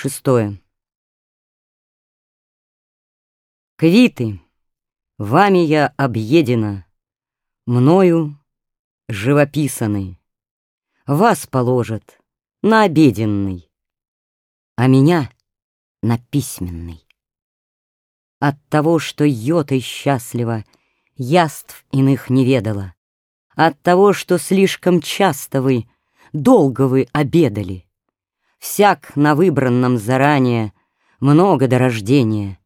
Шестое. Квиты, вами я объедена, Мною живописаны. Вас положат на обеденный, А меня на письменный. От того, что йотой счастлива, Яств иных не ведала, От того, что слишком часто вы, Долго вы обедали, Всяк на выбранном заранее Много до рождения,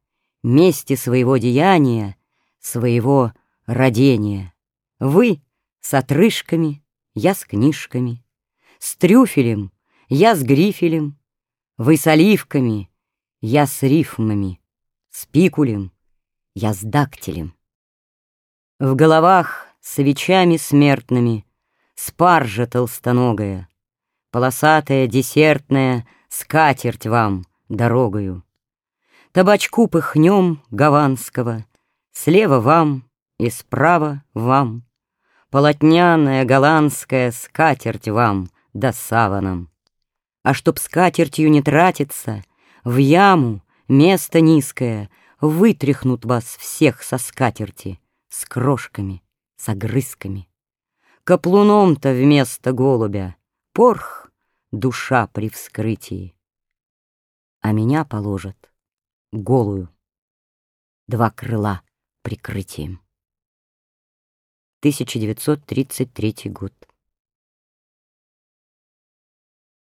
Месте своего деяния, Своего родения. Вы с отрыжками, я с книжками, С трюфелем, я с грифелем, Вы с оливками, я с рифмами, С пикулем, я с дактилем. В головах свечами смертными Спаржа толстоногая, Полосатая, десертная Скатерть вам дорогою. Табачку пыхнем гаванского, Слева вам и справа вам, Полотняная голландская скатерть вам да саваном. А чтоб скатертью не тратиться, В яму, место низкое, Вытряхнут вас всех со скатерти С крошками, с огрызками. Каплуном-то вместо голубя Порх душа при вскрытии. А меня положат голую, два крыла прикрытием. 1933 год.